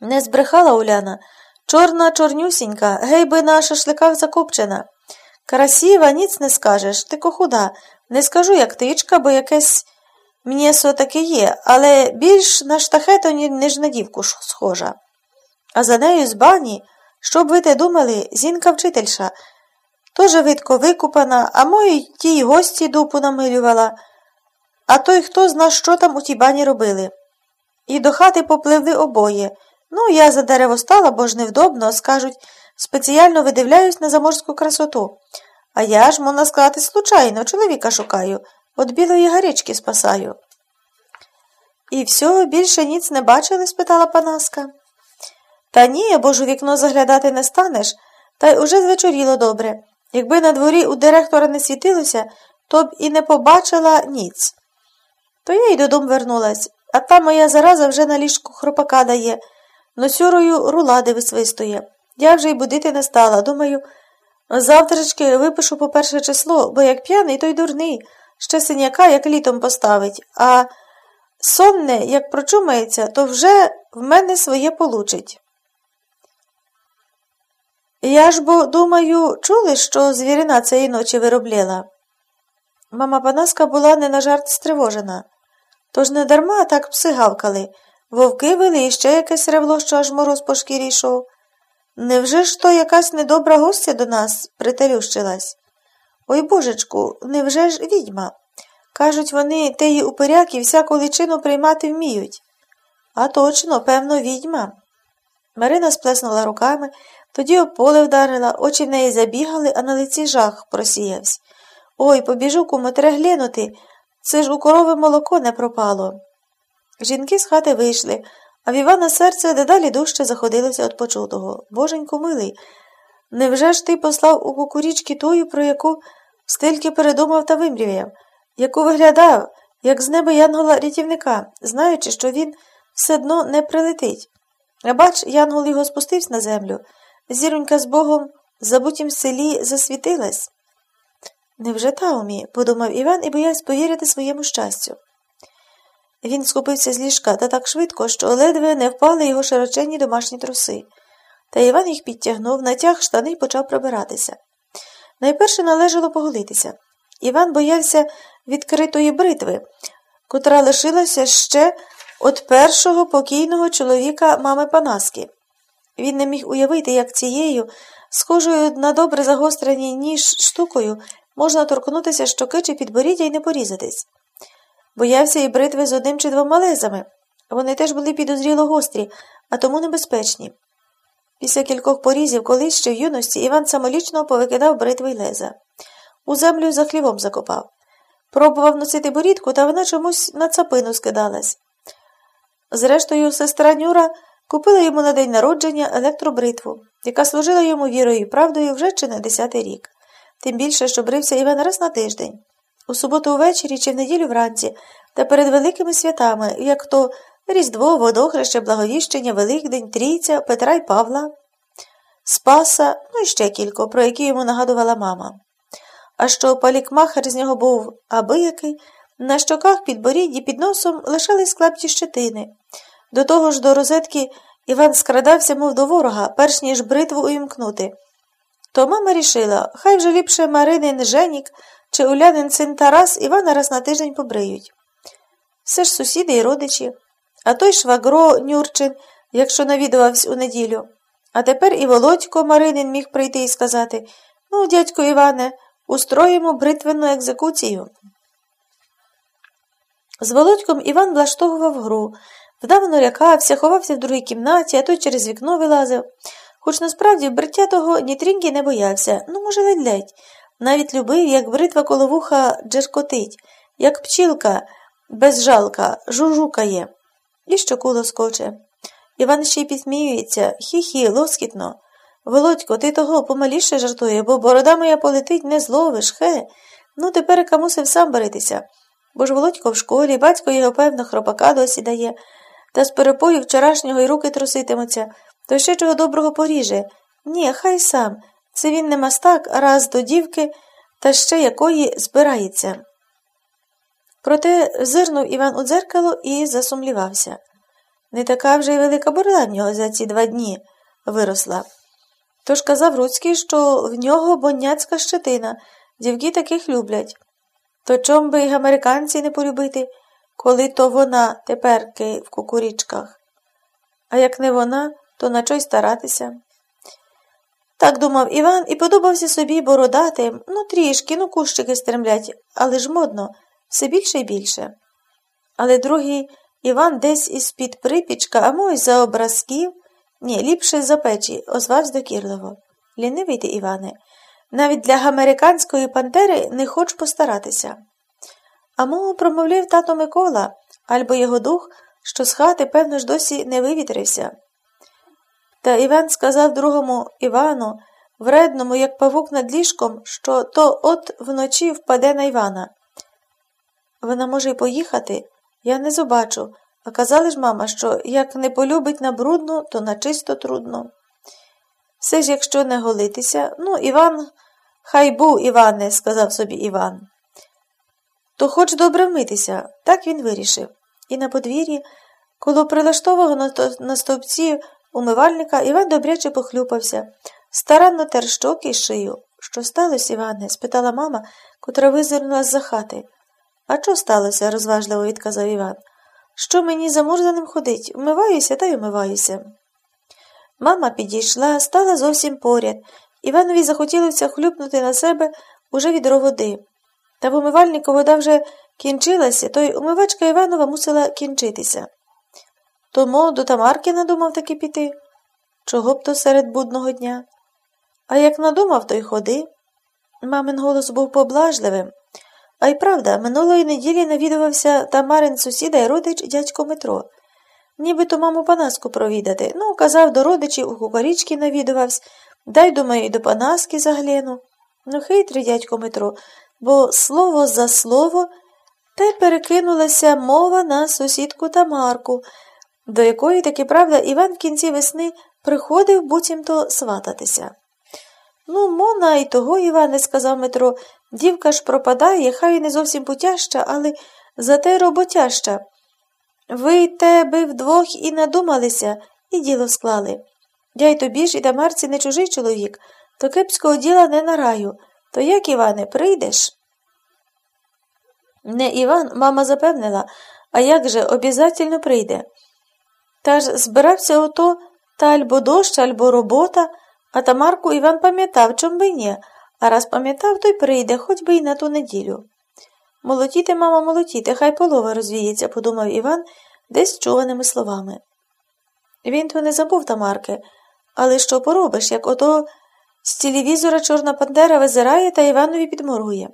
Не збрехала Уляна. Чорна, чорнюсінька, гей би на шашликах закопчена. Красива, ніц не скажеш, ти кохуда. Не скажу, як тичка, бо якесь м'єсо таке є, але більш на штахету, ніж на дівку схожа. А за нею з бані, що б ви те думали, зінка вчительша. Тоже видко викупана, а мої тій гості дупу намилювала. А той хто зна, що там у тій бані робили. І до хати попливли обоє. Ну, я за дерево стала, бо ж невдобно, скажуть, спеціально видивляюсь на заморську красоту. А я ж, можна сказати, случайно, чоловіка шукаю, от білої гарячки спасаю. І все, більше ніц не бачили? спитала Панаска. Та ні, бо ж у вікно заглядати не станеш, та й уже звечоріло добре. Якби на дворі у директора не світилося, то б і не побачила ніц. То я й додому вернулась, а та моя зараза вже на ліжку хропака дає, носюрою рулади висвистує. Я вже й будити не стала. Думаю, завтрашки випишу по перше число, бо як п'яний, то й дурний, ще синяка, як літом поставить, а сонне, як прочумається, то вже в мене своє получить. Я ж бо, думаю, чули, що звірина цієї ночі виробляла? Мама Панаска була не на жарт стривожена. Тож не дарма так пси гавкали. Вовки вели і ще якесь ревло, що аж мороз по шкірі йшов. Невже ж то якась недобра гостя до нас прителющилась? Ой божечку, невже ж відьма? Кажуть, вони теї упиряки всяку личину приймати вміють. А точно, певно, відьма. Марина сплеснула руками, тоді об поле вдарила, очі в неї забігали, а на лиці жах просіявся. Ой, побіжу кому глянути, це ж у корови молоко не пропало. Жінки з хати вийшли, а в Івана серце дедалі дужче заходилося від почутого. Боженько милий, невже ж ти послав у кукурічки тую, про яку стільки передумав та вимріяв, яку виглядав, як з неба янгола рятівника, знаючи, що він все одно не прилетить. А бач, янгол його спустився на землю, зіронька з Богом забутім селі засвітилась. Невже Таумі? подумав Іван і боявся повірити своєму щастю. Він схопився з ліжка та так швидко, що ледве не впали його широченні домашні труси. Та Іван їх підтягнув, натяг штани й почав пробиратися. Найперше належало поголитися. Іван боявся відкритої бритви, котра лишилася ще від першого покійного чоловіка мами Панаски. Він не міг уявити, як цією, схожою на добре загострений ніж штукою, можна торкнутися щоки чи підборіддя і не порізатись. Боявся і бритви з одним чи двома лезами. Вони теж були підозріло гострі, а тому небезпечні. Після кількох порізів колись ще в юності Іван самолічно повикидав бритви й леза. У землю за хлівом закопав. Пробував носити борідку, та вона чомусь на цапину скидалась. Зрештою, сестра Нюра купила йому на день народження електробритву, яка служила йому вірою і правдою вже чи на десятий рік. Тим більше, що брився Іван раз на тиждень у суботу увечері чи в неділю вранці та перед великими святами, як то Різдво, Водохреще, Благовіщення, Великдень, Трійця, Петра й Павла, Спаса, ну і ще кілько, про які йому нагадувала мама. А що палікмахер з нього був абиякий, на щоках під борідді під носом лишались клапті щетини. До того ж до розетки Іван скрадався, мов до ворога, перш ніж бритву увімкнути. То мама рішила, хай вже ліпше Маринин Женік чи Улянин син Тарас Івана раз на тиждень побриють. Все ж сусіди і родичі, а той швагро Нюрчин, якщо навідувався у неділю. А тепер і Володько Маринин міг прийти і сказати Ну, дядько Іване, устроїмо бритвенну екзекуцію. З Володьком Іван влаштовував гру, вдавно лякався, ховався в другій кімнаті, а той через вікно вилазив. Хоч насправді бриття того ні тріньки не боявся, ну, може, ледь-ледь. Навіть любив, як бритва коло вуха джеркотить, як пчілка безжалка, жужукає, і щоку лоскоче. Іван ще й підсміюється, хі-хі, лоскітно. Володько, ти того помаліше жартує, бо борода моя полетить, не зловиш, хе. Ну, тепер мусив сам баритися. Бо ж Володько в школі, батько його, певно, хропака досі дає, та з перепою вчорашнього й руки труситимуться, то ще чого доброго поріже. Ні, хай сам. Це він не мастак, раз до дівки, та ще якої збирається. Проте зирнув Іван у дзеркало і засумлівався. Не така вже й велика борода в нього за ці два дні виросла. Тож казав Руцький, що в нього боняцька щетина, дівки таких люблять. То чом би й американці не полюбити, коли то вона теперки в кукурічках. А як не вона, то на чой старатися. Так думав Іван і подобався собі бородатим, ну трішки, ну кущики стремлять, але ж модно, все більше і більше. Але другий Іван десь із під припічка, а мой за образків, ні, ліпше за печі, озвався докірливо. Лінивий ти, Іване, навіть для американської пантери не хоч постаратися. А мову промовляв тато Микола, альбо його дух, що з хати, певно ж, досі не вивітрився. Та Іван сказав другому Івану, вредному, як павук над ліжком, що то от вночі впаде на Івана. Вона може й поїхати, я не зобачу, а казали ж, мама, що як не полюбить на брудну, то на чисто трудно. Все ж, якщо не голитися, ну, Іван, хай був, Іване, сказав собі Іван. То хоч добре вмитися, так він вирішив. І на подвір'ї, коло прилаштованого на стовпці умивальника, Іван добряче похлюпався, старанно тер щоки й шию. Що сталося, Іване? спитала мама, котра визирнула з за хати. А що сталося? розважливо відказав Іван. Що мені замурзаним ходить? Вмиваюся та й умиваюся. Мама підійшла, стала зовсім поряд. Іванові захотілося хлюпнути на себе уже відро води. Та в умивальнику вода вже кінчилася, то й умивачка Іванова мусила кінчитися. Тому до Тамарки надумав таки піти. Чого б то серед будного дня? А як надумав, то й ходи. Мамин голос був поблажливим. А й правда, минулої неділі навідувався Тамарин сусіда й родич дядько Метро. Нібито маму Панаску провідати. Ну, казав, до родичів у кукарічки навідувався, дай, думаю, і до Панаски загляну. Ну, хитрий дядько Метро, бо слово за слово та перекинулася мова на сусідку Тамарку, до якої таки правда Іван в кінці весни приходив буцімто свататися. Ну, мона і того, Іване, сказав Метро, дівка ж пропадає, хай не зовсім путяща, але зате роботяща. Ви тебе вдвох і надумалися, і діло склали. Я й тобі ж і Тамарці не чужий чоловік, то кепського діла не нараю. То як, Іване, прийдеш? Не Іван, мама запевнила, а як же обязательно прийде. Та ж збирався ото та альбо дощ, альбо робота, а Тамарку Іван пам'ятав, чом би ні, а раз пам'ятав, то й прийде, хоч би й на ту неділю. Молотіти, мама, молотіти, хай полова розвіється, подумав Іван десь чуваними словами. Він то не забув Тамарки, але що поробиш, як ото з телевізора Чорна Пантера визирає та Іванові підморгує.